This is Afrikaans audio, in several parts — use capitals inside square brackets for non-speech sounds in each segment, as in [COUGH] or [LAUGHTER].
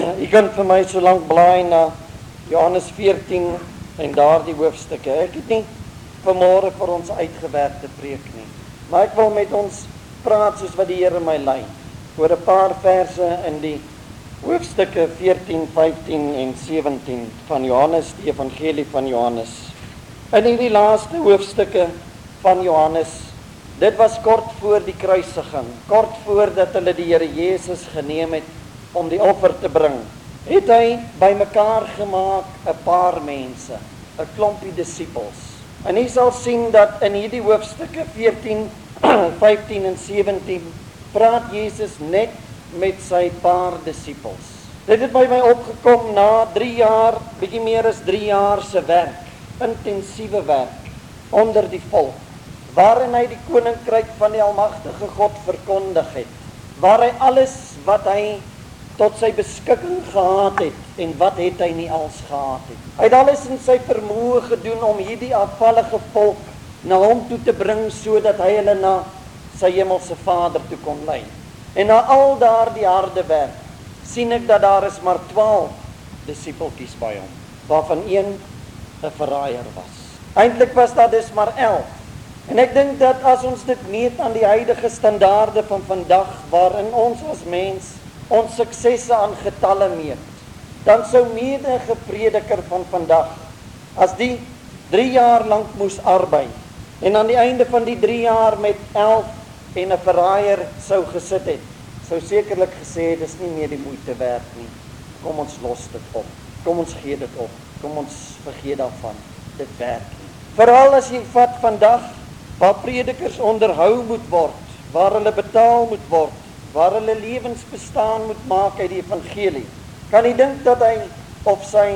[CLEARS THROAT] U kan vir my so lank blaai na Johannes 14 en daardie hoofstukke. Ek het nie vanmôre vir ons uitgewerkte preek nie, maar ek wil met ons praat soos wat die Here my lei oor 'n paar verse in die hoofstukke 14, 15 en 17 van Johannes, die evangelie van Johannes. In hierdie laaste hoofstukke van Johannes, dit was kort voor die kruisiging, kort voordat hulle die Here Jesus geneem het om die offer te bring, het hy bymekaar gemaak 'n paar mense, 'n klompie disippels. En jy sal sien dat in hierdie hoofstukke 14, 15 [CLEARS THROAT] en 17 praat Jesus net met sy paar disippels. Dit het by my opgekom na 3 jaar, bietjie meer as 3 jaar se werk, intensiewe werk onder die volk, waarin hy die koninkryk van die almagtige God verkondig het, waar hy alles wat hy tot sy beskikking gehad het en wat het hy nie als gehad het. Hy het alles in sy vermoë gedoen om hierdie afvallige volk na hom toe te bring sodat hy hulle na sy hemelse Vader toe kon lei. En na al daardie harde werk sien ek dat daar is maar 12 disippeltjies by hom, waarvan een 'n verraaier was. Eintlik was daar dus maar 11. En ek dink dat as ons dit meet aan die huidige standaarde van vandag waarin ons as mens ons suksesse aan getalle meet, dan sou menige prediker van vandag as die 3 jaar lank moes arbei en aan die einde van die 3 jaar met 11 en 'n verraaier sou gesit het, sou sekerlik gesê dis nie meer die moeite werd nie. Kom ons los dit op. Kom ons gee dit op. Kom ons vergeet daarvan. Dit werk nie. Veral as jy vat vandag waar predikers onderhou moet word, waar hulle betaal moet word, waar hulle lewens bestaan moet maak uit die evangelie. Kan jy dink dat hy of sy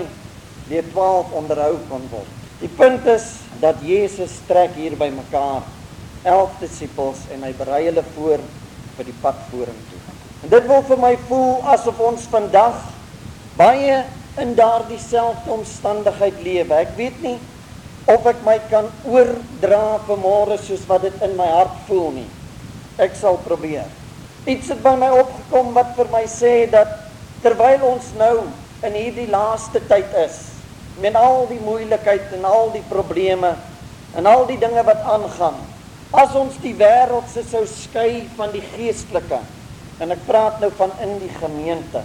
deur 12 onderhou kon word? Die punt is dat Jesus trek hier by mekaar 11 disippels en hy berei hulle voor vir die pad vorentoe. En dit wil vir my voel asof ons vandag baie in daardie selfde omstandigheid lewe. Ek weet nie of ek my kan oordra vanmôre soos wat dit in my hart voel nie. Ek sal probeer. Iets het by my opgekom wat vir my sê dat terwyl ons nou in hierdie laaste tyd is, met al die moeilikheid en al die probleme en al die dinge wat aangaan, as ons die wêreldse sou skei van die geestelike, en ek praat nou van in die gemeente,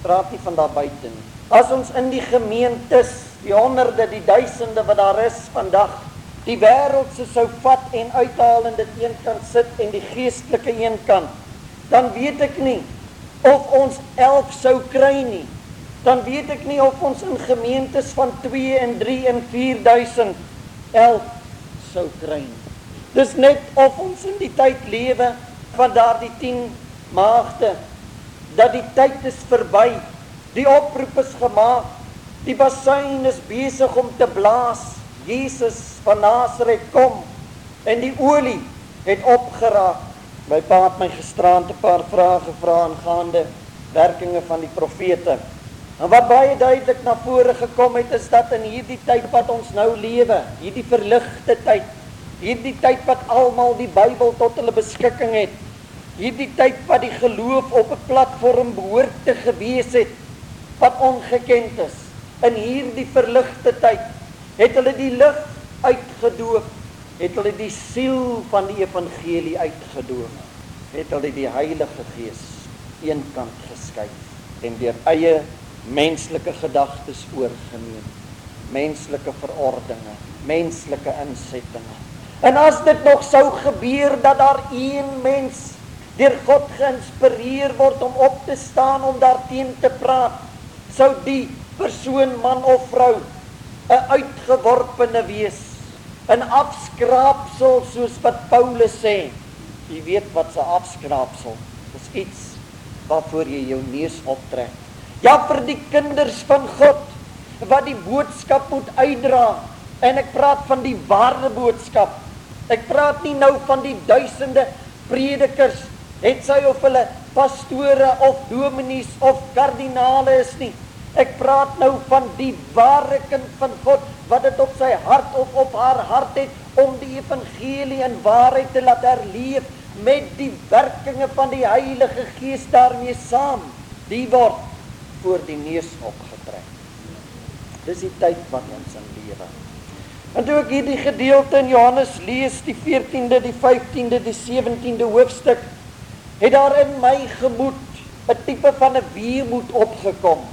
praat nie van daar buite nie. As ons in die gemeentes, die honderde, die duisende wat daar is vandag, die wêreldse sou vat en uithaal en dit een kant sit en die geestelike een kant dan weet ek nie of ons 11 sou kry nie. Dan weet ek nie of ons in gemeentes van 2 en 3 en 4000 11 sou kry nie. Dis net of ons in die tyd lewe van daardie 10 maagde dat die tyd is verby. Die oproep is gemaak. Die basuin is besig om te blaas. Jesus van Nasaret kom en die olie het opgeraak. My pa het my gisterand 'n paar vrae gevra aangaande werkinge van die profete. En wat baie duidelik na vore gekom het is dat in hierdie tyd wat ons nou lewe, hierdie verligte tyd, hierdie tyd wat almal die Bybel tot hulle beskikking het, hierdie tyd wat die geloof op 'n platform behoort te gewees het wat ongekend is. In hierdie verligte tyd het hulle die lig uitgedoop het hulle die siel van die evangelie uitgedoop het hulle die Heilige Gees eenkant geskuif en deur eie menslike gedagtes oorgeneem. Menslike verordeninge menslike insettinge. En as dit nog sou gebeur dat daar een mens deur God geïnspireer word om op te staan om daarteen te praat sou die persoon man of vrou 'n uitgeworpene wees 'n afskraapsel soos wat Paulus sê. Jy weet wat 'n afskraapsel is iets waarvoor jy jou neus optrek. Ja vir die kinders van God wat die boodskap moet uitdra en ek praat van die ware boodskap. Ek praat nie nou van die duisende predikers het sy of hulle pastore of dominees of kardinale is nie. Ek praat nou van die ware kind van God wat dit op sy hart of op haar hart het om die evangelie in waarheid te laat herleef met die werkinge van die Heilige Gees daarmee saam. Die word voor die neus opgetrek. Dis die tyd wat ons in lewe. En toe ek hierdie gedeelte in Johannes lees, die 14de, die 15de, die 17de hoofstuk, het daar in my gemoed 'n tipe van 'n weemoed opgekom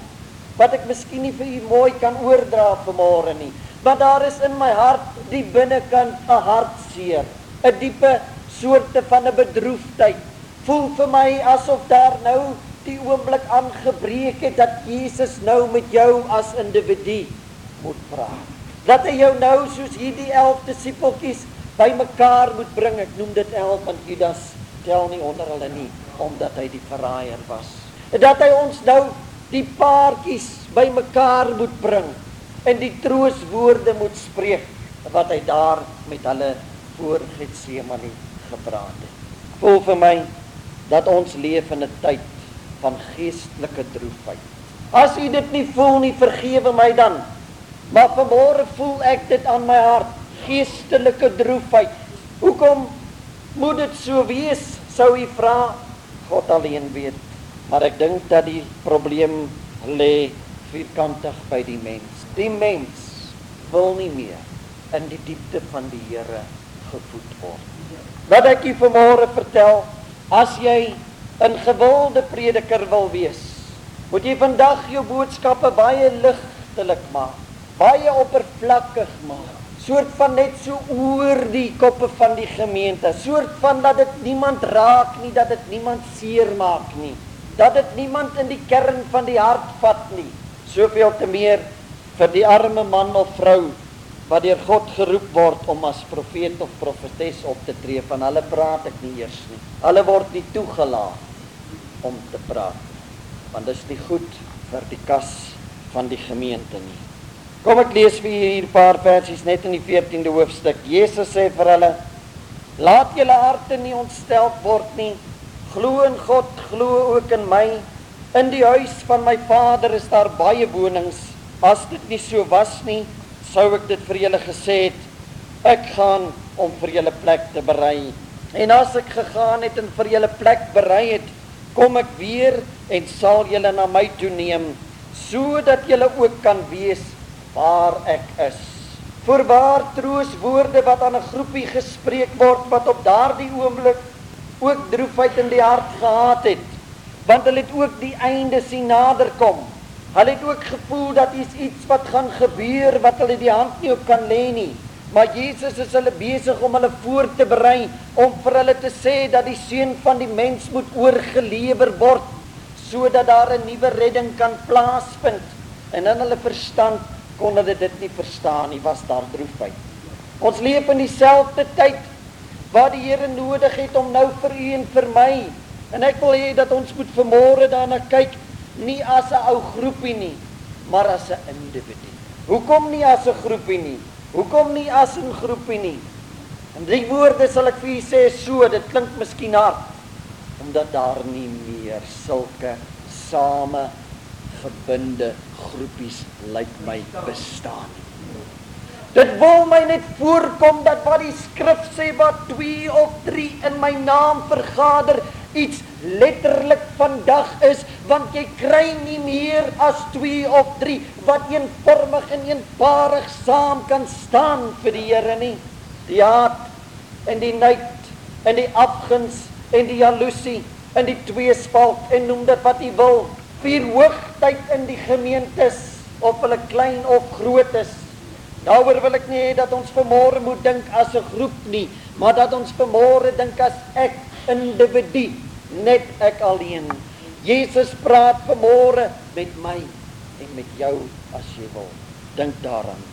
wat ek miskien nie vir u mooi kan oordra vanmôre nie. Want daar is in my hart die binnekant 'n hartseer, 'n diepe soorte van 'n bedroefdheid. Voel vir my asof daar nou die oomblik aangebreek het dat Jesus nou met jou as individu moet praat. Dat hy jou nou soos hierdie 11 disippeltjies bymekaar moet bring. Ek noem dit 11 want Judas tel nie onder hulle nie omdat hy die verraaier was. Dat hy ons nou die paartjies bymekaar moet bring en die trooswoorde moet spreek wat hy daar met hulle voor Getsemane gepraat het. Voel vir my dat ons leef in 'n tyd van geestelike droefheid. As u dit nie voel nie, vergewe my dan. Maar vanmôre voel ek dit aan my hart, geestelike droefheid. Hoekom moet dit so wees? Sou u vra, God alleen weet. Maar ek dink dat die probleem lê vierkantig by die mens. Die mens wil nie meer in die diepte van die Here gevoed word. Wat ek u vanmôre vertel, as jy 'n gewilde prediker wil wees, moet jy vandag jou boodskappe baie ligtelik maak baie oppervlakkig maak. Soort van net so oor die koppe van die gemeente, soort van dat dit niemand raak nie, dat dit niemand seermaak nie, dat dit niemand in die kern van die hart vat nie. Soveel te meer vir die arme man of vrou wat deur God geroep word om as profeet of profetes op te tree, van hulle praat ek nie eers nie. Hulle word nie toegelaat om te praat. Want dit is nie goed vir die kas van die gemeente nie. Kom ek lees vir hier 'n paar versies net in die 14de hoofstuk. Jesus sê vir hulle: Laat julle harte nie ontstel word nie. Glo in God, glo ook in my. In die huis van my Vader is daar baie wonings. As dit nie so was nie, sou ek dit vir julle gesê het. Ek gaan om vir julle plek te berei. En as ek gegaan het en vir julle plek berei het, kom ek weer en sal julle na my toe neem, sodat julle ook kan wees waar ek is. Voorwaar trooswoorde wat aan 'n groepie gespreek word wat op daardie oomblik ook droefheid in die hart gehad het, want hulle het ook die einde sien naderkom. Hulle het ook gevoel dat iets iets wat gaan gebeur wat hulle die hand nie op kan lê nie. Maar Jesus is hulle besig om hulle voor te berei om vir hulle te sê dat die seun van die mens moet oorgelewer word sodat daar 'n nuwe redding kan plaasvind. En in hulle verstand kon hulle dit nie verstaan nie, was daar droefheid. Ons leef in dieselfde tyd waar die Here nodig het om nou vir u en vir my. En ek wil hê dat ons moet vanmôre daarna kyk nie as 'n ou groepie nie, maar as 'n individu. Hoekom nie as 'n groepie nie? Hoekom nie as 'n groepie nie? En drie woorde sal ek vir u sê so, dit klink miskien hard, omdat daar nie meer sulke same gebinde groepies lyk my bestaan. Dit wil my net voorkom dat wat die skrif sê wat 2 of 3 in my naam vergader iets letterlik vandag is want jy kry nie meer as 2 of 3 wat eenvormig en eenparig saam kan staan vir die Here nie. Die haat en die nait en die afguns en die jaloesie en die tweespalk en noem dit wat jy wil vier hoogtyd in die gemeentes of hulle klein of groot is. Daaroor wil ek nie hê dat ons vanmôre moet dink as 'n groep nie, maar dat ons vanmôre dink as ek individu, net ek alleen. Jesus praat vanmôre met my en met jou as jy wil. Dink daaraan.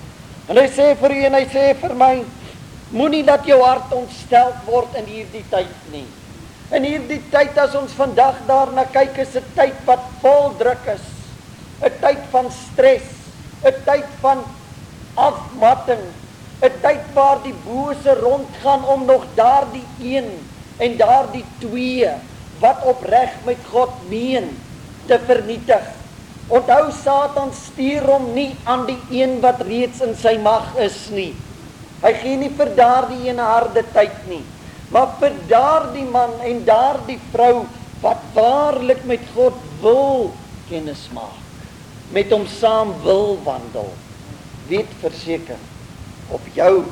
En hy sê vir u en hy sê vir my, moenie dat jou hart ontstel word in hierdie tyd nie. In hierdie tyd as ons vandag daarna kyk, is 'n tyd wat vol druk is. 'n Tyd van stres, 'n tyd van afmatting, 'n tyd waar die bose rondgaan om nog daardie een en daardie twee wat opreg met God meen te vernietig. Onthou Satan stuur hom nie aan die een wat reeds in sy mag is nie. Hy gee nie vir daardie een harde tyd nie. Maar vir daardie man en daardie vrou wat waarlik met God wil kennis maak, met hom saam wil wandel, weet verseker op jou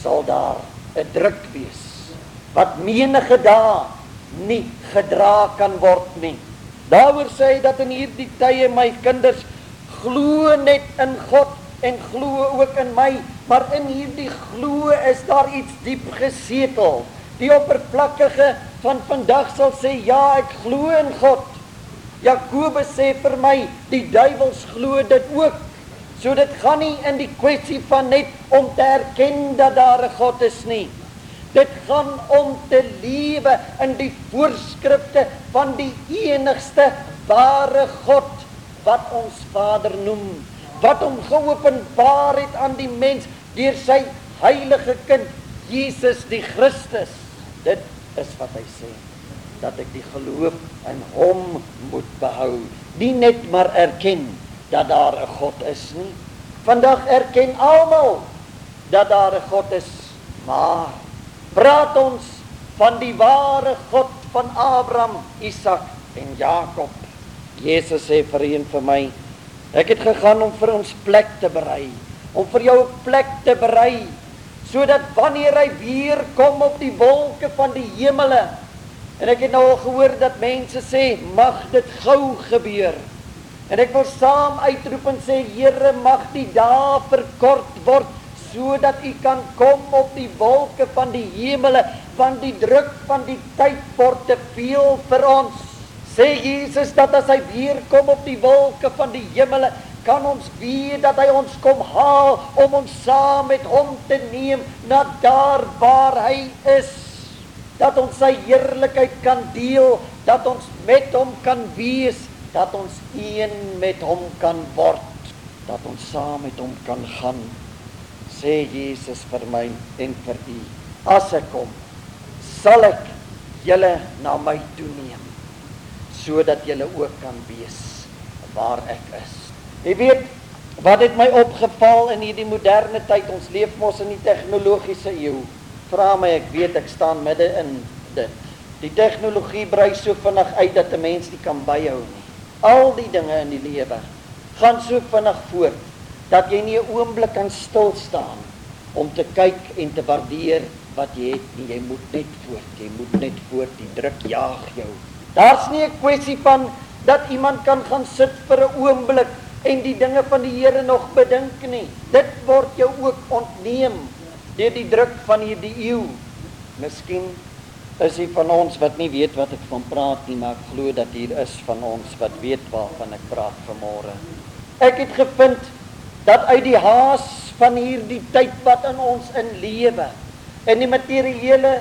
sal daar 'n druk wees wat menige dae nie gedra kan word nie. Daaroor sê hy dat in hierdie tye my kinders glo net in God en glo ook in my, maar in hierdie glo is daar iets diep gesetel. Die oppervlakkige van vandag sal sê ja, ek glo in God. Jakobus sê vir my, die duiwels glo dit ook. So dit gaan nie in die kwessie van net om te erken dat daar 'n God is nie. Dit gaan om te lewe in die voorskrifte van die enigste ware God wat ons Vader noem, wat hom geopenbaar het aan die mens deur sy heilige kind Jesus die Christus. Dit is wat hy sê dat ek die geloof in hom moet behou, nie net maar erken dat daar 'n God is nie. Vandag erken almal dat daar 'n God is, maar praat ons van die ware God van Abraham, Isak en Jakob. Jesus sê vir een vir my, ek het gegaan om vir ons plek te berei, om vir jou 'n plek te berei sodat wanneer hy weer kom op die wolke van die hemele en ek het nou al gehoor dat mense sê mag dit gou gebeur En ek wil saam uitroep en sê Here mag die dae verkort word sodat u kan kom op die wolke van die hemele want die druk van die tyd word te veel vir ons. Sê Jesus dat as hy weer kom op die wolke van die hemele kan ons weet dat hy ons kom haal om ons saam met hom te neem na daar waar hy is. Dat ons sy heerlikheid kan deel, dat ons met hom kan wees dat ons een met hom kan word, dat ons saam met hom kan gaan. Sê Jesus vir my en vir u, as ek kom, sal ek julle na my toe neem sodat julle ook kan wees waar ek is. Jy weet, wat het my opgeval in hierdie moderne tyd? Ons leef mos in die tegnologiese eeu. Vra my, ek weet ek staan midde in dit. Die tegnologie brei so vinnig uit dat 'n mens nie kan byhou nie. Al die dinge in die lewe gaan so vinnig voort dat jy nie 'n oomblik kan stil staan om te kyk en te waardeer wat jy het nie. Jy moet net voort. Jy moet net voort. Die druk jaag jou. Daar's nie 'n kwessie van dat iemand kan gaan sit vir 'n oomblik en die dinge van die Here nog bedink nie. Dit word jou ook ontneem deur die druk van hierdie eeu. Miskien is hier van ons wat nie weet wat ek van praat nie, maar ek glo dat hier is van ons wat weet waarvan ek praat vanmôre. Ek het gevind dat uit die haas van hierdie tyd wat in ons in lewe en die materiële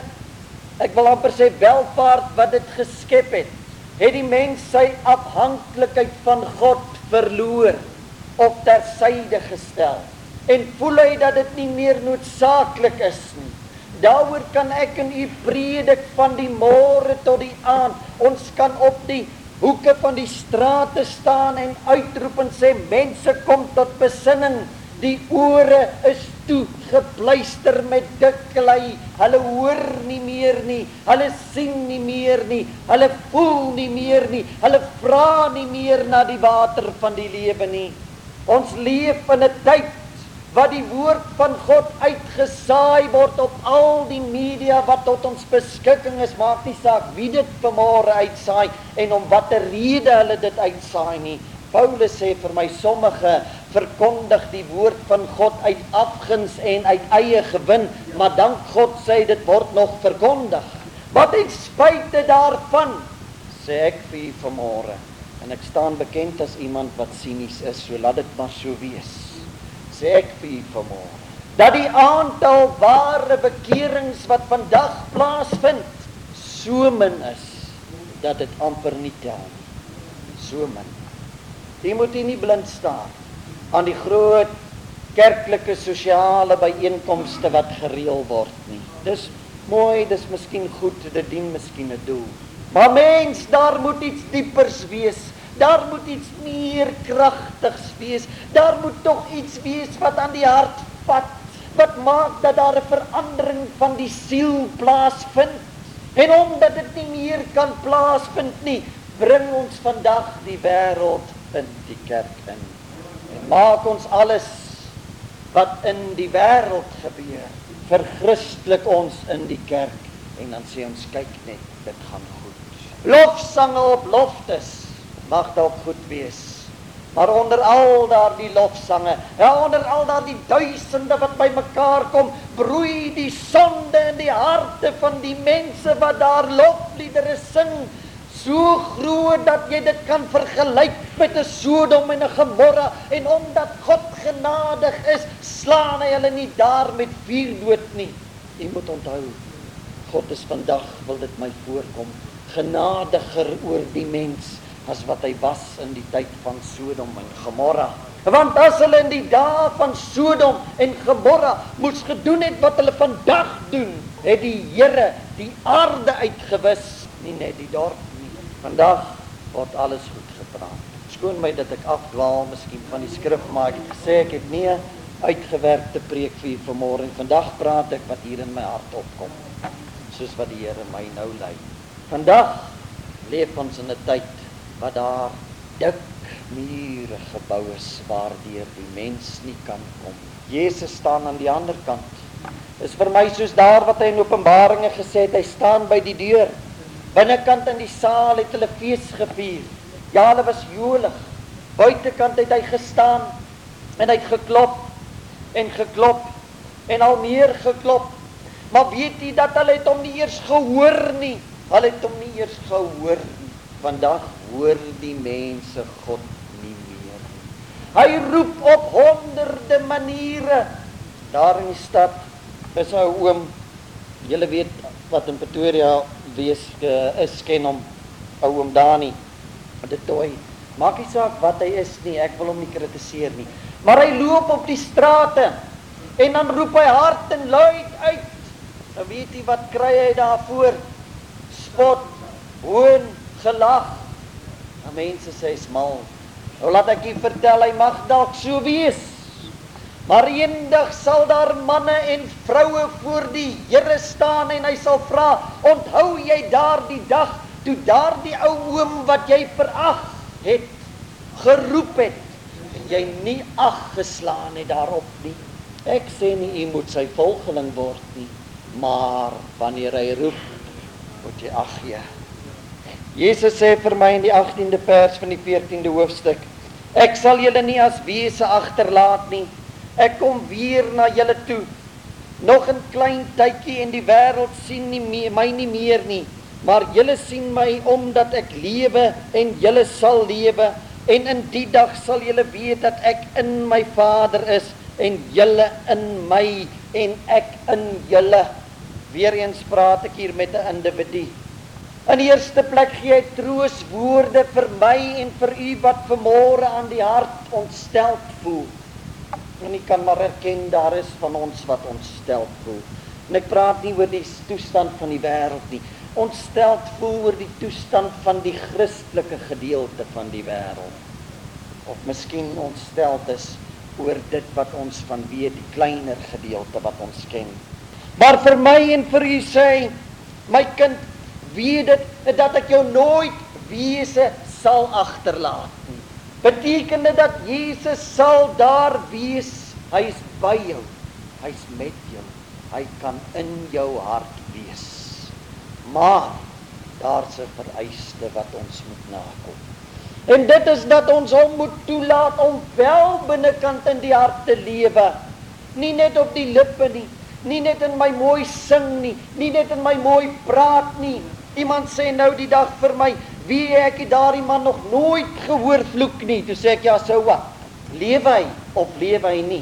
ek wil amper sê welvaart wat dit geskep het, het die mens sy afhanklikheid van God verloor of tersyde gestel en voel hy dat dit nie meer noodsaaklik is nie. Daaroor kan ek in u predik van die môre tot die aand. Ons kan op die hoeke van die strate staan en uitroep en sê mense kom tot besinning. Die ore is toe gepluister met dik klei. Hulle hoor nie meer nie. Hulle sien nie meer nie. Hulle voel nie meer nie. Hulle vra nie meer na die water van die lewe nie. Ons leef in 'n tyd wat die woord van God uitgesaai word op al die media wat tot ons beskikking is, maak nie saak wie dit vanmôre uitsaai en om watter rede hulle dit uitsaai nie. Paulus sê vir my sommige verkondig die woord van God uit afguns en uit eie gewin, maar dank God sê dit word nog verkondig. Wat ek spite daarvan sê ek vir vanmôre en ek staan bekend as iemand wat sinies is, so laat dit maar so wees sê ek vir u vanmôre dat die aantal ware bekeerings wat vandag plaasvind so min is dat dit amper nie tel nie. So min. Jy moet nie blind staar aan die groot kerklike sosiale byeenkomste wat gereël word nie. Dis mooi dis miskien goed dit dien miskien 'n doel. Maar mens daar moet iets diepers wees Daar moet iets meer kragtigs wees. Daar moet tog iets wees wat aan die hart vat. Wat maak dat daar 'n verandering van die siel plaasvind. En omdat dit nie meer kan plaasvind nie, bring ons vandag die wêreld in die kerk in. En maak ons alles wat in die wêreld gebeur verchristelik ons in die kerk en dan sê ons kyk net dit gaan goed. Lofsange op loftes mag dalk goed wees. Maar onder al daardie lofsange, ja onder al daardie duisende wat bymekaar kom, broei die sonde in die harte van die mense wat daar lofliedere sing so groot dat jy dit kan vergelyk met 'n Sodom en 'n Gomorra en omdat God genadig is, slaan hy hulle nie daar met vuur dood nie. Jy moet onthou, God is vandag wil dit my voorkom genadiger oor die mens as wat hy was in die tyd van Sodom en Gomorra. Want as hulle in die dae van Sodom en Gomorra moes gedoen het wat hulle vandag doen, het die Here die aarde uitgewis, nie net die dorp Vandag word alles goed gepraat. Skoon my dat ek afdwaal miskien van die skrif, maar ek het gesê ek het nie uitgewerkte preek vir vanmôre. Vandag praat ek wat hier in my hart opkom, soos wat die Here my nou lei. Vandag leef ons in 'n tyd wat daar dik mure gebou is waardeur die mens nie kan kom. Jesus staan aan die ander kant. Is vir my soos daar wat hy in Openbaringe gesê het, hy staan by die deur. Binnekant in die saal het hulle fees gevier. Ja, hulle was jolig. Buitekant het hy gestaan en hy het geklop en geklop en al meer geklop. Maar weet jy dat hulle het hom nie eers gehoor nie. Hulle het hom nie eers gehoor nie. Vandag hoor die mense God nie meer. Hy roep op honderde maniere. Daar in die stad. Is 'n oom, julle weet wat in Pretoria wees uh, is ken hom ou oom Dani dit toe maak nie saak wat hy is nie ek wil hom nie kritiseer nie. Maar hy loop op die strate en dan roep hy hard en luid uit. Nou weet jy wat kry hy daarvoor spot hoon gelag mense sê smal nou laat ek jou vertel hy mag dalk so wees Maar eendag sal daar manne en vroue voor die Here staan en hy sal vra: "Onthou jy daardie dag toe daardie ou oom wat jy verag het geroep het en jy nie ag geslaan het daarop nie? Ek sê nie u moet sy volgeling word nie, maar wanneer hy roep, moet jy ag gee." Jesus sê vir my in die 18de vers van die 14de hoofstuk: "Ek sal julle nie as wese agterlaat nie." Ek kom weer na julle toe. Nog 'n klein tydjie en die wêreld sien nie meer, my nie meer nie, maar julle sien my omdat ek lewe en julle sal lewe en in die dag sal julle weet dat ek in my Vader is en julle in my en ek in julle. Weereens praat ek hier met 'n individu. In die eerste plek gee hy trooswoorde vir my en vir u wat vermore aan die hart ontsteld voel en nie kan maar erken daar is van ons wat ontstel voel. En ek praat nie oor die toestand van die wêreld nie. Ontstel voel oor die toestand van die Christelike gedeelte van die wêreld. Of miskien ontstel is oor dit wat ons van weet, die kleiner gedeelte wat ons ken. Maar vir my en vir u sê, my kind, weet dit dat ek jou nooit wese sal agterlaat nie beteken dit dat Jesus sal daar wees. Hy's by jou. Hy's met jou. Hy kan in jou hart wees. Maar daar's 'n vereiste wat ons moet nakom. En dit is dat ons hom moet toelaat om wel binnekant in die hart te lewe. Nie net op die lippe nie, nie net in my mooi sing nie, nie net in my mooi praat nie. Iemand sê nou die dag vir my, Wie ek het daardie man nog nooit gehoor vloek nie. Toe sê ek ja, sou wat? Leef hy of leef hy nie?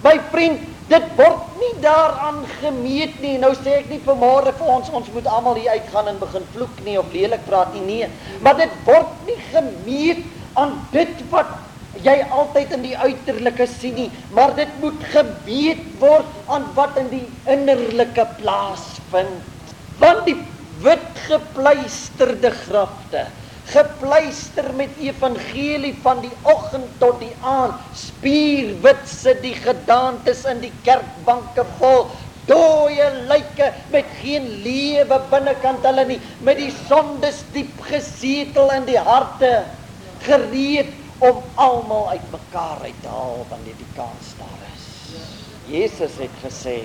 My vriend, dit word nie daaraan gemeet nie. Nou sê ek nie vanmôre vir ons ons moet almal hier uitgaan en begin vloek nie of lelik praat nie. Nee, maar dit word nie gemeet aan dit wat jy altyd in die uiterlike sien nie, maar dit moet gemeet word aan wat in die innerlike plaasvind. Want die wit gepleisterde grafte gepleister met evangelie van die oggend tot die aand spierwit sit die gedaantes in die kerkbanke vol dooie lyke met geen lewe binnekant hulle nie, met die sondes diep gesetel in die harte, gereed om almal uitmekaar uit te haal wanneer die kans daar is. Jesus het gesê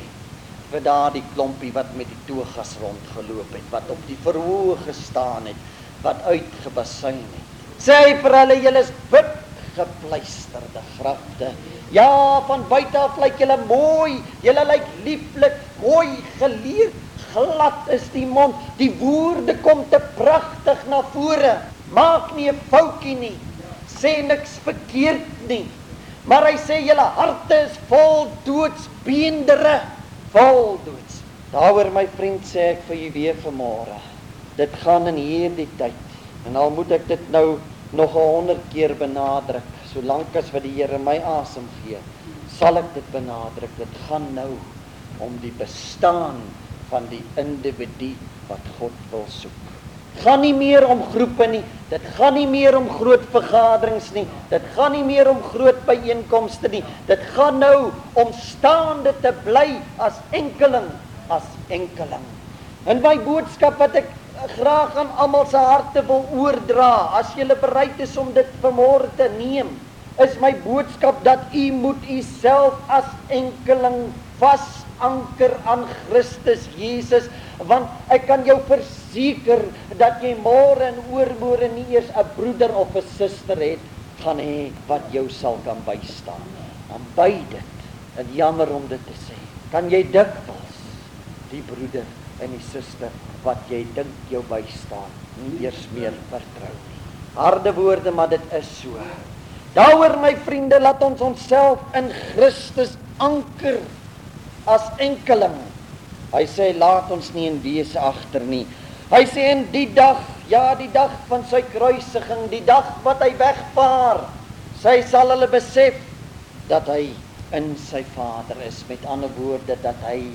vir daardie klompie wat met die togas rondgeloop het, wat op die verhoog gestaan het, wat uitgebasuin het. Sê vir hulle julle is wit gepleisterde grafte. Ja, van buite af lyk julle mooi, julle lyk lieflik, mooi geleer, glad is die mond, die woorde kom te pragtig na vore. Maak nie 'n foutjie nie. Sê niks verkeerd nie. Maar hy sê julle harte is vol doodsbeendere vol doods. Daaroor my vriend sê ek vir u weer vanmôre. Dit gaan in hierdie tyd en al moet ek dit nou nog 100 keer benadruk, solank as wat die Here my asem gee, sal ek dit benadruk. Dit gaan nou om die bestaan van die individu wat God wil soek gaan nie meer om groepe nie. Dit gaan nie meer om groot vergaderings nie. Dit gaan nie meer om groot byeenkomste nie. Dit gaan nou om staande te bly as enkeling, as enkeling. En my boodskap wat ek graag aan almal se harte wil oordra, as jy bereid is om dit vanmôre te neem, is my boodskap dat u moet u self as enkeling vas anker aan Christus Jesus want ek kan jou verseker dat jy môre en oormôre nie eers 'n broeder of 'n suster het gaan hê wat jou sal kan bystaan. Dan by dit, en jammer om dit te sê, kan jy dikwels die broeder en die suster wat jy dink jou bystaan nie eers meer vertrou nie. Harde woorde, maar dit is so. Daaroor my vriende, laat ons onsself in Christus anker as enkeling. Hy sê laat ons nie in wese agter nie. Hy sê in die dag, ja, die dag van sy kruisiging, die dag wat hy wegvaar, sy sal hulle besef dat hy in sy Vader is. Met ander woorde dat hy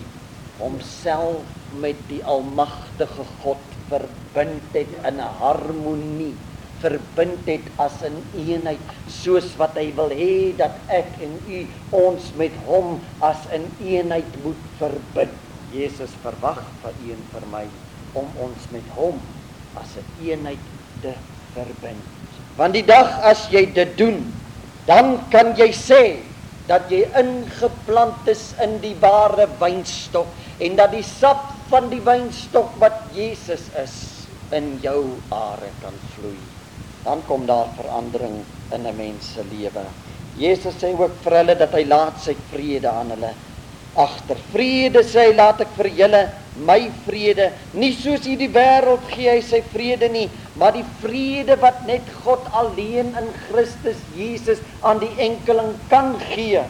homself met die almagtige God verbind het in harmonie verbind het as 'n een eenheid soos wat hy wil hê dat ek en u ons met hom as 'n een eenheid moet verbind. Jesus verwag vir u en vir my om ons met hom as 'n een eenheid te verbind. Want die dag as jy dit doen, dan kan jy sê dat jy ingeplant is in die ware wynstok en dat die sap van die wynstok wat Jesus is in jou are kan vloei dan kom daar verandering in 'n mens se lewe. Jesus sê ook vir hulle dat hy laat sy vrede aan hulle agter. Vrede sê hy laat ek vir julle my vrede, nie soos hierdie wêreld gee hy sy vrede nie, maar die vrede wat net God alleen in Christus Jesus aan die enkeling kan gee.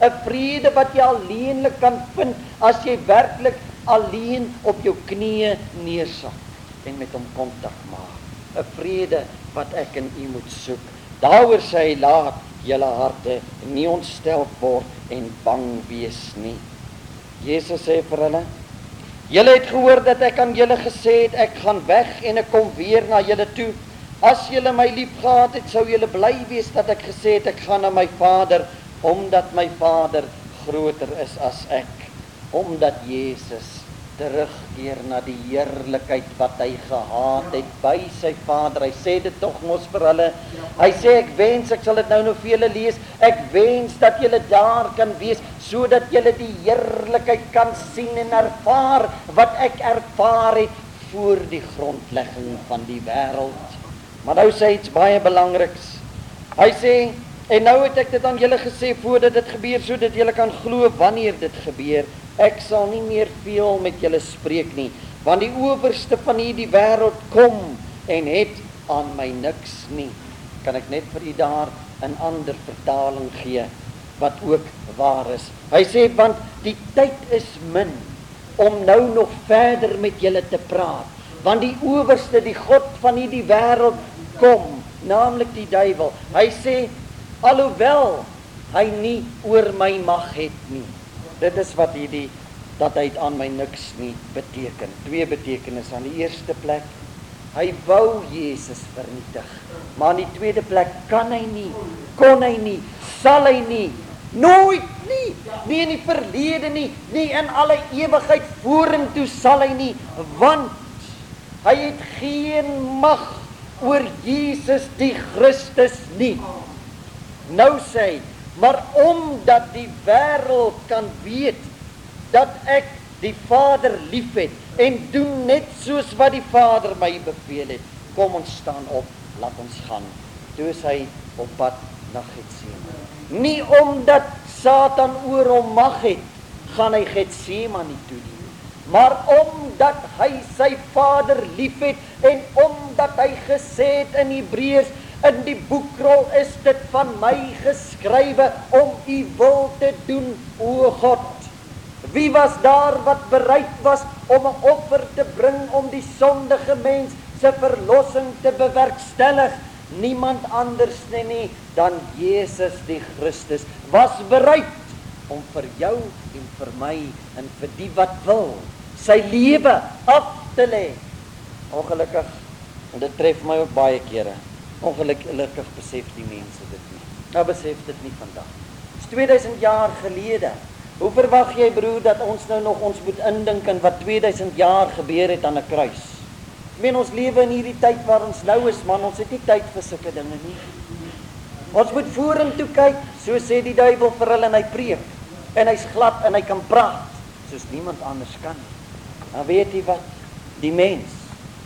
'n Vrede wat jy alleenlik kan vind as jy werklik alleen op jou knieë neersak en met hom kontak maak. 'n Vrede wat ek in u moet soek. Daaroor sê hy laat julle harte nie ontstel word en bang wees nie. Jesus sê vir hulle: Julle het gehoor dat ek aan julle gesê het ek gaan weg en ek kom weer na julle toe. As julle my liefgehad het, sou julle bly wees dat ek gesê het ek gaan na my Vader omdat my Vader groter is as ek. Omdat Jesus terugkeer na die heerlikheid wat hy gehad het by sy Vader. Hy sê dit tog mos vir hulle. Hy sê ek wens ek sal dit nou nog vir julle lees. Ek wens dat julle daar kan wees sodat julle die heerlikheid kan sien en ervaar wat ek ervaar het voor die grondlegging van die wêreld. Maar nou sê iets baie belangriks. Hy sê en nou het ek dit aan julle gesê voordat dit gebeur sodat julle kan glo wanneer dit gebeur. Ek sal nie meer veel met julle spreek nie, want die owerste van hierdie wêreld kom en het aan my niks nie. Kan ek net vir u daar 'n ander vertaling gee wat ook waar is. Hy sê want die tyd is min om nou nog verder met julle te praat, want die owerste, die god van hierdie wêreld kom, naamlik die duiwel. Hy sê alhoewel hy nie oor my mag het nie dit is wat hierdie dat hy aan my niks nie beteken. Twee betekenisse aan die eerste plek. Hy wou Jesus vernietig. Maar aan die tweede plek kan hy nie, kon hy nie, sal hy nie nooit nie Nie in die verlede nie, nie in alle ewigheid vorentoe sal hy nie, want hy het geen mag oor Jesus die Christus nie. Nou sê hy, maar omdat die wêreld kan weet dat ek die Vader liefhet en doen net soos wat die Vader my beveel het, kom ons staan op, laat ons gaan. Toe is hy op pad na Getsemane. Nie omdat Satan oor hom mag het, gaan hy Getsemane toe nie. Maar omdat hy sy Vader liefhet en omdat hy gesê het in Hebreërs in die boekrol is dit van my geskrywe om u wil te doen o God. Wie was daar wat bereid was om 'n offer te bring om die sondige mens se verlossing te bewerkstellig? Niemand anders nie, nie dan Jesus die Christus was bereid om vir jou en vir my en vir die wat wil sy lewe af te lê. Ongelukkig en dit tref my ook baie kere. Ongelukkig besef die mense dit nie. Nou besef dit nie vandag. Dit is 2000 jaar gelede. Hoe verwag jy broer dat ons nou nog ons moet indink in wat 2000 jaar gebeur het aan 'n kruis? Ek meen ons lewe in hierdie tyd waar ons nou is, man, ons het nie tyd vir sulke dinge nie. Ons moet vorentoe kyk, so sê die duiwel vir hulle en hy preek. En hy's glad en hy kan praat soos niemand anders kan. Dan weet jy wat? Die mens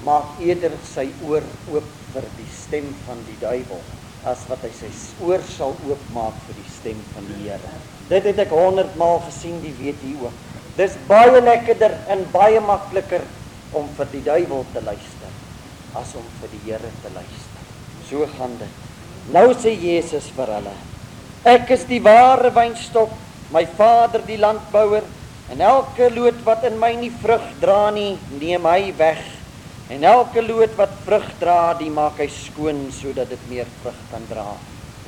maak eerder sy oor oop vir die stem van die duiwel as wat hy sy oor sal oopmaak vir die stem van die Here. Dit het ek 100 maal gesien, die weet jy ook. Dis baie lekkerder en baie makliker om vir die duiwel te luister as om vir die Here te luister. So gaan dit. Nou sê Jesus vir hulle: Ek is die ware wynstok, my Vader die landbouer En elke loot wat in my nie vrug dra nie, neem hy weg. En elke loot wat vrug dra, die maak hy skoon sodat dit meer vrug kan dra.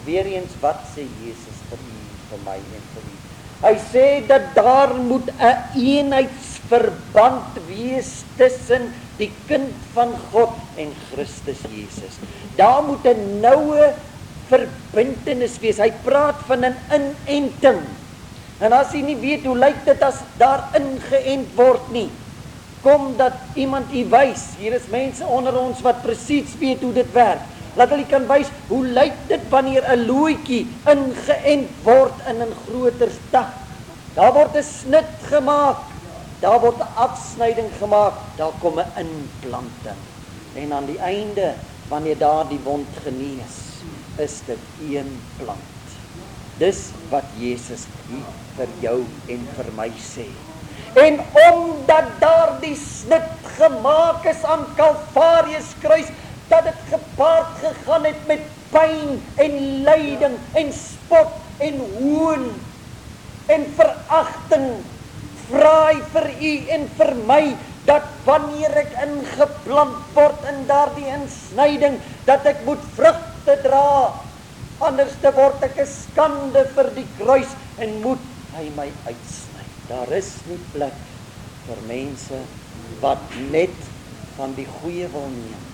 Weereens wat sê Jesus vir u, vir my en vir u? Hy sê dat daar moet 'n een eenheidsverband wees tussen die kind van God en Christus Jesus. Daar moet 'n noue verbintenis wees. Hy praat van 'n inenting. En as jy nie weet hoe lyk dit as daar ingeënt word nie, kom dat iemand u wys. Hier is mense onder ons wat presies weet hoe dit werk. Laat hulle kan wys hoe lyk dit wanneer 'n looitjie ingeënt word in 'n groter stak. Daar word 'n snit gemaak. Daar word 'n afsnyding gemaak. Daar kom 'n implanting. En aan die einde wanneer daar die wond genees, is dit een plant. Dis wat Jesus hier vir jou en vir my sê. En omdat daardie snit gemaak is aan Kalvarius kruis, dat dit gepaard gegaan het met pyn en lyding en spot en hoon en veragting, vra hy vir u en vir my dat wanneer ek ingeplant word in daardie insnyding, dat ek moet vrugte dra anders te word ek 'n skande vir die kruis en moet hy my uitsny. Daar is nie plek vir mense wat net van die goeie wil neem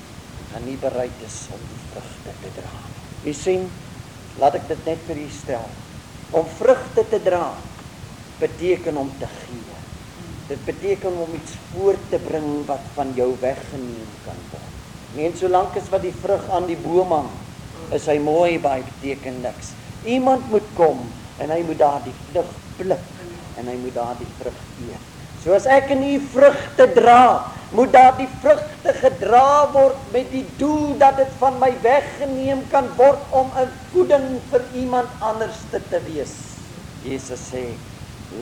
en nie bereid is om die vrugte te dra. Jy sien, laat ek dit net vir u stel. Om vrugte te dra beteken om te gee. Dit beteken om iets voort te bring wat van jou weggeneem kan word. Net solank as wat die vrug aan die boom hang, is hy mooi by beteken niks. Iemand moet kom en hy moet daardie vrug pluk en hy moet daardie vrug eet. So as ek in u vrugte dra, moet daardie vrugte gedra word met die doel dat dit van my weggeneem kan word om 'n voeding vir iemand anders te, te wees. Jesus sê,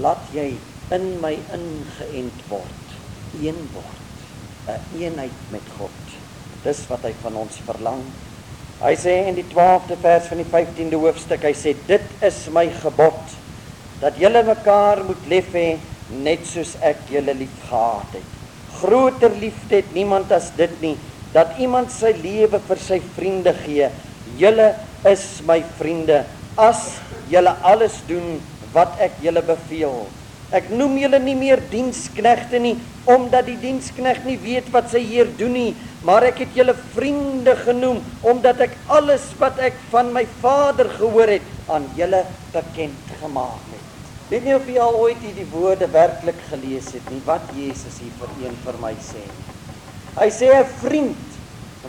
"Laat jy in my ingeënt word, een word, 'n een eenheid met God." Dis wat hy van ons verlang. Hy sê in die 12de vers van die 15de hoofstuk, hy sê dit is my gebod dat julle mekaar moet lief hê net soos ek julle liefgehad het. Groter liefde het niemand as dit nie dat iemand sy lewe vir sy vriende gee. Julle is my vriende as julle alles doen wat ek julle beveel. Ek noem julle nie meer diensknegte nie omdat die diensknegt nie weet wat sy heer doen nie, maar ek het julle vriende genoem omdat ek alles wat ek van my Vader gehoor het aan julle bekend gemaak het. Weet nie of jy al ooit hierdie woorde werklik gelees het nie wat Jesus hier vir een vir my sê. Hy sê 'n vriend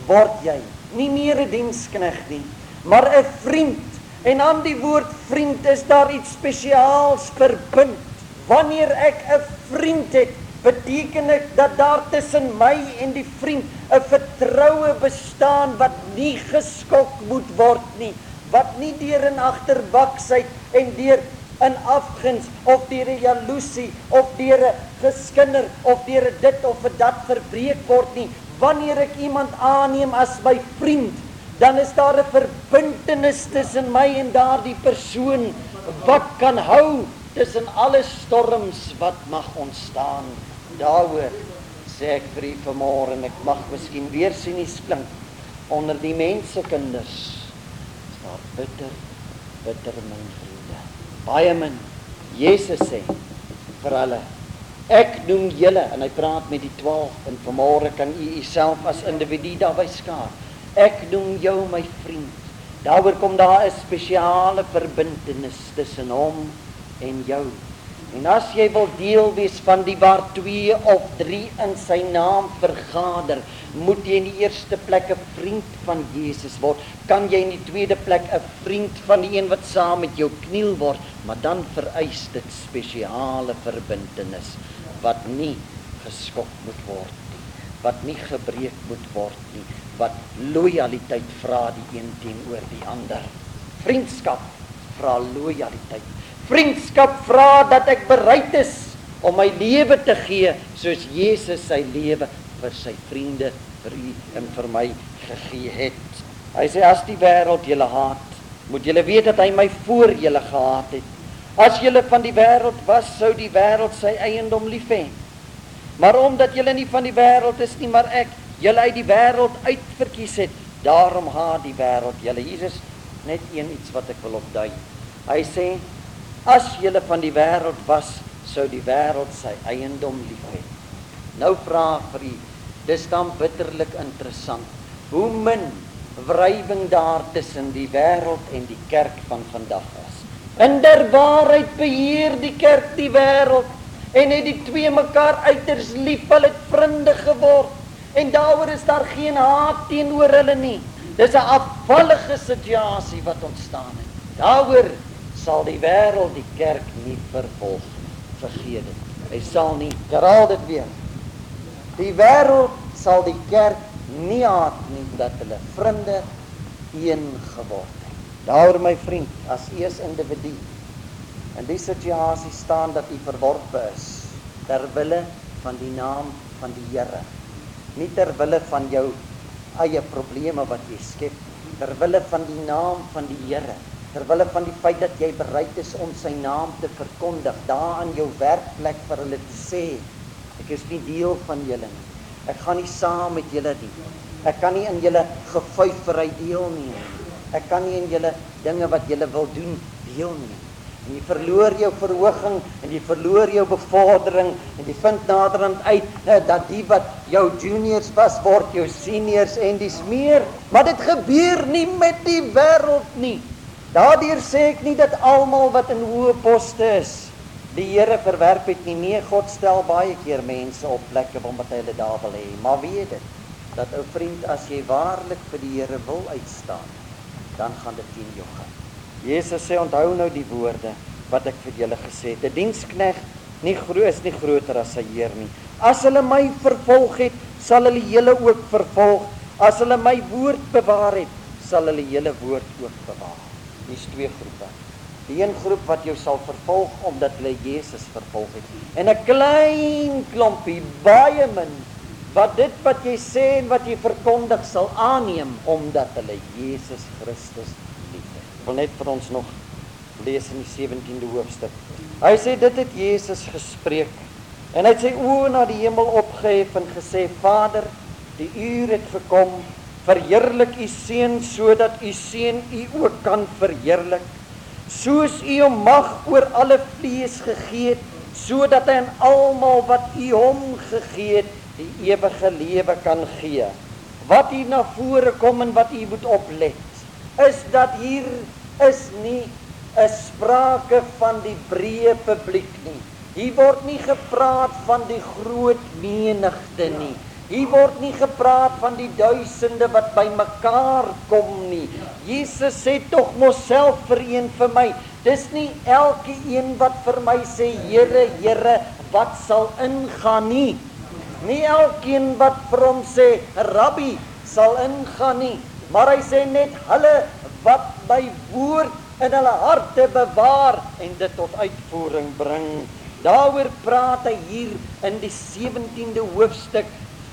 word jy, nie meer 'n dienskneg nie, maar 'n vriend. En aan die woord vriend is daar iets spesiaals verbind. Wanneer ek 'n vriend het, beteken dit dat daar tussen my en die vriend 'n vertroue bestaan wat nie geskok moet word nie, wat nie deur 'n agterbaksheid en deur in afguns of deur 'n jaloesie of deur 'n geskinder of deur dit of dat verbreek word nie. Wanneer ek iemand aanneem as my vriend, dan is daar 'n verbintenis tussen my en daardie persoon wat kan hou tussen alle storms wat mag ontstaan. Daaroor sê ek vir u vanmôre en ek mag miskien weer sinies klink onder die mense kinders daar bitter bitter min vriende baie min Jesus sê vir hulle. Ek noem julle en hy praat met die 12 en vanmôre kan u uself as individu daarby skaar. Ek noem jou my vriend. Daaroor kom daar 'n spesiale verbintenis tussen hom en jou En as jy wil deel wees van die waar 2 of 3 in sy naam vergader, moet jy in die eerste plek 'n vriend van Jesus word. Kan jy in die tweede plek 'n vriend van die een wat saam met jou kniel word, maar dan vereis dit spesiale verbintenis wat nie geskok moet word nie, wat nie gebreek moet word nie, wat lojaliteit vra die een teenoor die ander. Vriendskap vra lojaliteit vriendskap vra dat ek bereid is om my lewe te gee soos Jesus sy lewe vir sy vriende, vir u en vir my gegee het. Hy sê as die wêreld julle haat, moet julle weet dat hy my voor julle gehaat het. As julle van die wêreld was, sou die wêreld sy eiendom lief hê. Maar omdat julle nie van die wêreld is nie, maar ek julle uit die wêreld uitverkies het, daarom haat die wêreld julle. Is net een iets wat ek wil opdui. Hy sê As julle van die wêreld was, sou die wêreld sy eiendom lief hê. Nou vra vir u, dis dan bitterlik interessant. Hoe min wrywing daar tussen die wêreld en die kerk van vandag is. In der waarheid beheer die kerk die wêreld en het die twee mekaar uiters lief, hulle het vriende geword en daaroor is daar geen haat teenoor hulle nie. Dis 'n afvallige situasie wat ontstaan het. Daaroor sal die wêreld die kerk nie vervolg vergeet dit. Hy sal nie herhaal dit weer. Die wêreld sal die kerk nie haat nie dat hulle vriende een geword het. Daaroor my vriend, as u is individu in die situasie staan dat u verworpe is ter wille van die naam van die Here. Nie ter wille van jou eie probleme wat jy skep, ter wille van die naam van die Here terwille van die feit dat jy bereid is om sy naam te verkondig daar aan jou werkplek vir hulle te sê ek is nie deel van julle nie. Ek gaan nie saam met julle nie. Ek kan nie in julle gefuifery deelneem ek kan nie in julle dinge wat julle wil doen deelneem en jy verloor jou verhoging en jy verloor jou bevordering en jy vind naderhand uit eh, dat die wat jou juniors was word jou seniors en dis meer. Maar dit gebeur nie met die wêreld nie Daardeur sê ek nie dat almal wat in hoë poste is, die Here verwerp het nie. Nee, God stel baie keer mense op plekke waar hy hulle daar wil hê. Maar weet dit dat ou vriend, as jy waarlik vir die Here wil uitstaan, dan gaan dit teen jou gaan. Jesus sê onthou nou die woorde wat ek vir julle gesê het. 'n Dienskneg nie groot is nie groter as sy Heer nie. As hulle my vervolg het, sal hulle julle ook vervolg. As hulle my woord bewaar het, sal hulle julle woord ook bewaar. Hier's twee groepe. Die een groep wat jou sal vervolg omdat hulle Jesus vervolg het. En 'n klein klompie, baie min wat dit wat jy sê en wat jy verkondig sal aanneem omdat hulle Jesus Christus liefhet. Ek wil net vir ons nog lees in die 17de hoofstuk. Hy sê dit het Jesus gespreek en hy het sy oë na die hemel opgehef en gesê: Vader, die uur het gekom verheerlik u seun sodat u seun u ook kan verheerlik soos u hom mag oor alle vlees gegee het sodat hy aan almal wat u hom gegee het die ewige lewe kan gee wat hier na vore kom en wat u moet oplet is dat hier is nie is sprake van die breë publiek nie. Hier word nie gepraat van die groot menigte nie. Hier word nie gepraat van die duisende wat bymekaar kom nie. Jesus sê tog mos self vir een vir my. Dis nie elke een wat vir my sê Here, Here, wat sal ingaan nie. Nie elkeen wat vir hom sê Rabbi sal ingaan nie, maar hy sê net hulle wat my woord in hulle harte bewaar en dit tot uitvoering bring. Daaroor praat hy hier in die 17de hoofstuk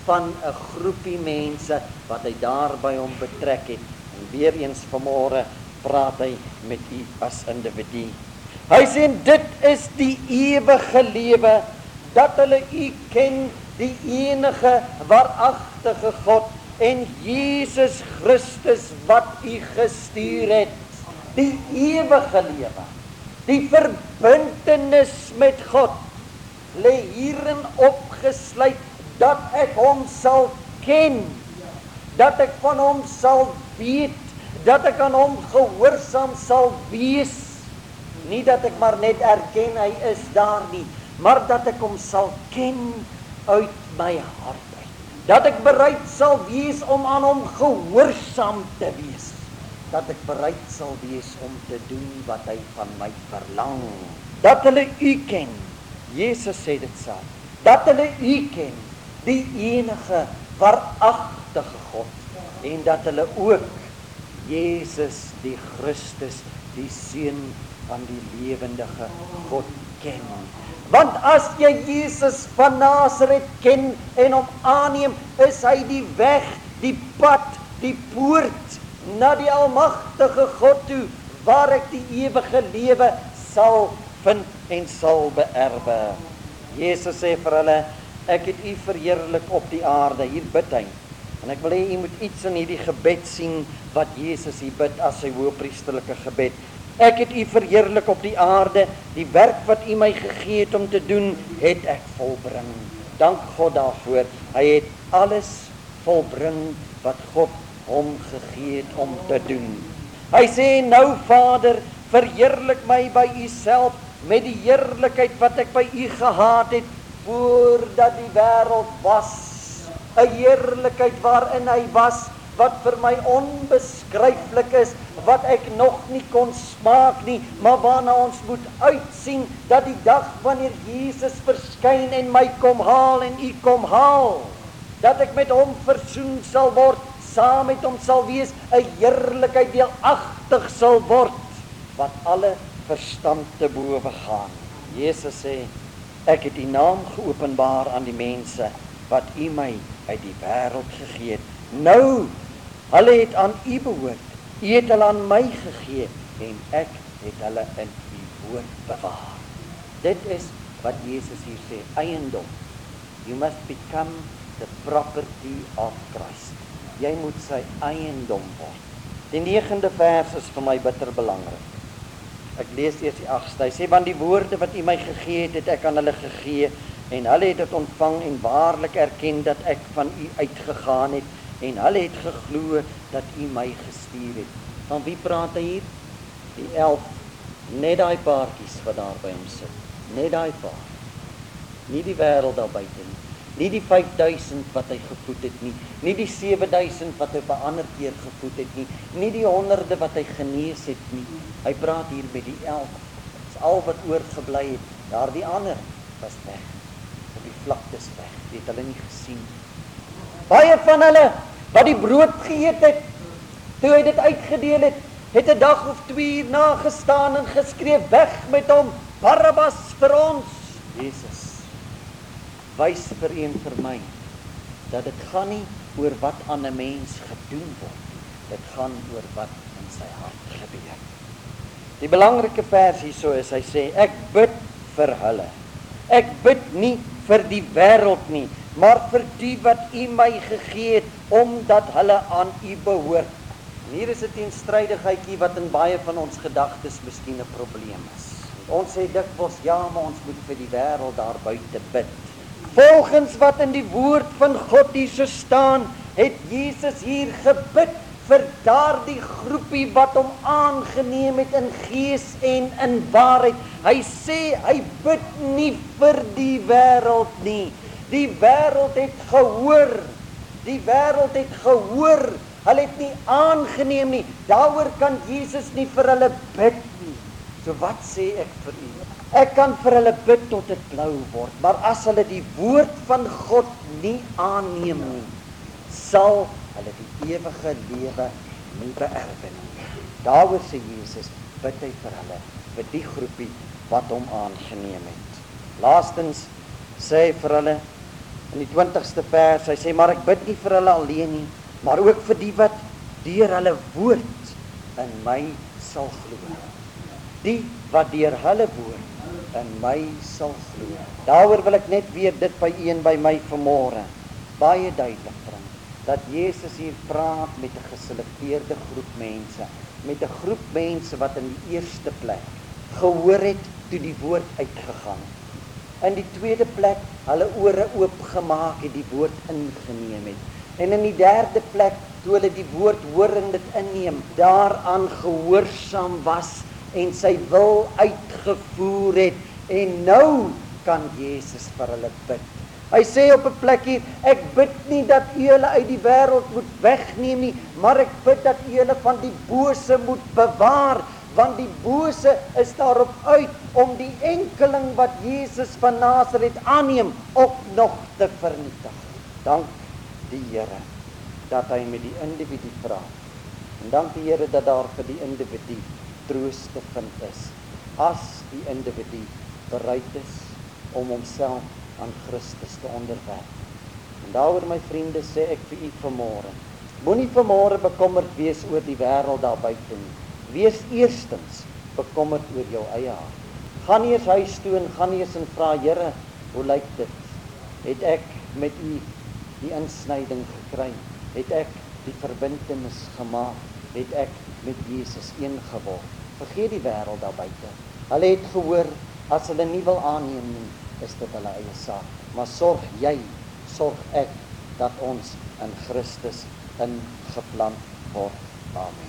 van 'n groepie mense wat hy daar by hom betrek het. En weer eens vanmôre praat hy met u as individu. Hy sê dit is die ewige lewe dat hulle u ken, die enige waaragtige God en Jesus Christus wat u gestuur het. Die ewige lewe, die verbintenis met God lê hierin opgesluit dat ek hom sal ken, dat ek van hom sal weet, dat ek aan hom gehoorsaam sal wees. Nie dat ek maar net erken hy is daar nie, maar dat ek hom sal ken uit my hart uit. Dat ek bereid sal wees om aan hom gehoorsaam te wees. Dat ek bereid sal wees om te doen wat hy van my verlang. Dat hulle u ken. Jesus sê dit self. Dat hulle u ken die enige waaragtige God en dat hulle ook Jesus die Christus die seun van die lewendige God ken. Want as jy Jesus van Nasaret ken en hom aanneem, is hy die weg, die pad, die poort na die almagtige God toe waar ek die ewige lewe sal vind en sal beerwe. Jesus sê vir hulle ek het u verheerlik op die aarde. Hier bid hy. En ek wil hê u moet iets in hierdie gebed sien wat Jesus hier bid as sy hoëpriesterlike gebed. Ek het u verheerlik op die aarde. Die werk wat u my gegee het om te doen, het ek volbring. Dank God daarvoor. Hy het alles volbring wat God hom gegee het om te doen. Hy sê nou Vader, verheerlik my by u self met die heerlikheid wat ek by u gehad het voordat die wêreld was 'n heerlikheid waarin hy was wat vir my onbeskryflik is wat ek nog nie kon smaak nie maar waarna ons moet uitsien dat die dag wanneer Jesus verskyn en my kom haal en u kom haal dat ek met hom versoen sal word saam met hom sal wees 'n heerlikheid deelagtig sal word wat alle verstand te bowe gaan. Jesus sê Ek het U naam geopenbaar aan die mense wat U my uit die wêreld gegee het. Nou, hulle het aan U behoort. U het hulle aan my gegee en ek het hulle in U woord bewaar. Dit is wat Jesus hier sê, eiendom. You must become the property of Christ. Jy moet sy eiendom word. Die 9de vers is vir my bitter belangrik. Ek lees eers die 8ste. Hy sê want die woorde wat U my gegee het, het ek aan hulle gegee en hulle het dit ontvang en waarlik erken dat ek van U uitgegaan het en hulle het geglo dat U my gestuur het. Van wie praat hy hier? Die 11 net daai paartjies wat daar by hom sit. Net daai paar. Nie die wêreld daar buite nie. Nie die 5000 wat hy gevoed het nie, nie die 7000 wat hy 'n ander keer gevoed het nie, nie die honderde wat hy genees het nie. Hy praat hier met die 11. Dis al wat oorgebly het. Daardie ander was weg. Op die vlaktes weg. Jy het hulle nie gesien. Baie van hulle wat die brood geëet het, toe hy dit uitgedeel het, het 'n dag of 2 uur na gestaan en geskree weg met hom, Barabbas vir ons. Jesus wys vir een vir my dat dit gaan nie oor wat aan 'n mens gedoen word dit gaan oor wat in sy hart gebeur. Die belangrike vers hierso is hy sê ek bid vir hulle. Ek bid nie vir die wêreld nie maar vir die wat u my gegee het omdat hulle aan u behoort. En hier is 'n teenstrydigheidjie wat in baie van ons gedagtes miskien 'n probleem is. Ons sê dikwels ja maar ons moet vir die wêreld daar buite bid volgens wat in die woord van God hier so staan, het Jesus hier gebid vir daardie groepie wat hom aangeneem het in gees en in waarheid. Hy sê hy bid nie vir die wêreld nie. Die wêreld het gehoor. Die wêreld het gehoor. Hulle het nie aangeneem nie. Daaroor kan Jesus nie vir hulle bid nie. So wat sê ek vir u? Ek kan vir hulle bid tot dit blou word, maar as hulle die woord van God nie aanneem nie, sal hulle die ewige lewe nie beerwe nie. Daaroor sê Jesus, bid hy vir hulle, vir die groepie wat hom aangeneem het. Laastens sê hy vir hulle in die 20ste vers, hy sê maar ek bid nie vir hulle alleen nie, maar ook vir die wat deur hulle woord in my sal glo. Die wat deur hulle woord in my sal glo. Daaroor wil ek net weer dit by een by my vanmôre baie duidelik bring dat Jesus hier praat met 'n geselekteerde groep mense, met 'n groep mense wat in die eerste plek gehoor het toe die woord uitgegaan het. In die tweede plek hulle ore oopgemaak het, die woord ingeneem het. En in die derde plek toe hulle die woord hoor en dit inneem, daaraan gehoorsaam was en sy wil uitgevoer het en nou kan Jesus vir hulle bid. Hy sê op 'n plek hier, ek bid nie dat u hulle uit die wêreld moet wegneem nie, maar ek bid dat u hulle van die bose moet bewaar, want die bose is daarop uit om die enkeling wat Jesus van Nasaret aanneem ook nog te vernietig. Dank die Here dat hy met die individu praat. En dank die Here dat daar vir die individu troos te vind is as die individu bereid is om homself aan Christus te onderwerp. En daaroor my vriende sê ek vir u vanmôre, moenie vanmôre bekommerd wees oor die wêreld daar buite nie. Wees eerstens bekommerd oor jou eie hart. Gaan nie eens huis toe en gaan nie eens en vra Here, hoe lyk dit? Het ek met u die insnyding gekry? Het ek die verbintenis gemaak? Het ek met Jesus een geword? Vergeet die wêreld daar buite. Hulle het gehoor as hulle nie wil aanneem nie, is dit hulle eie saak. Maar sorg jy, sorg ek dat ons in Christus ingeplant word. Amen.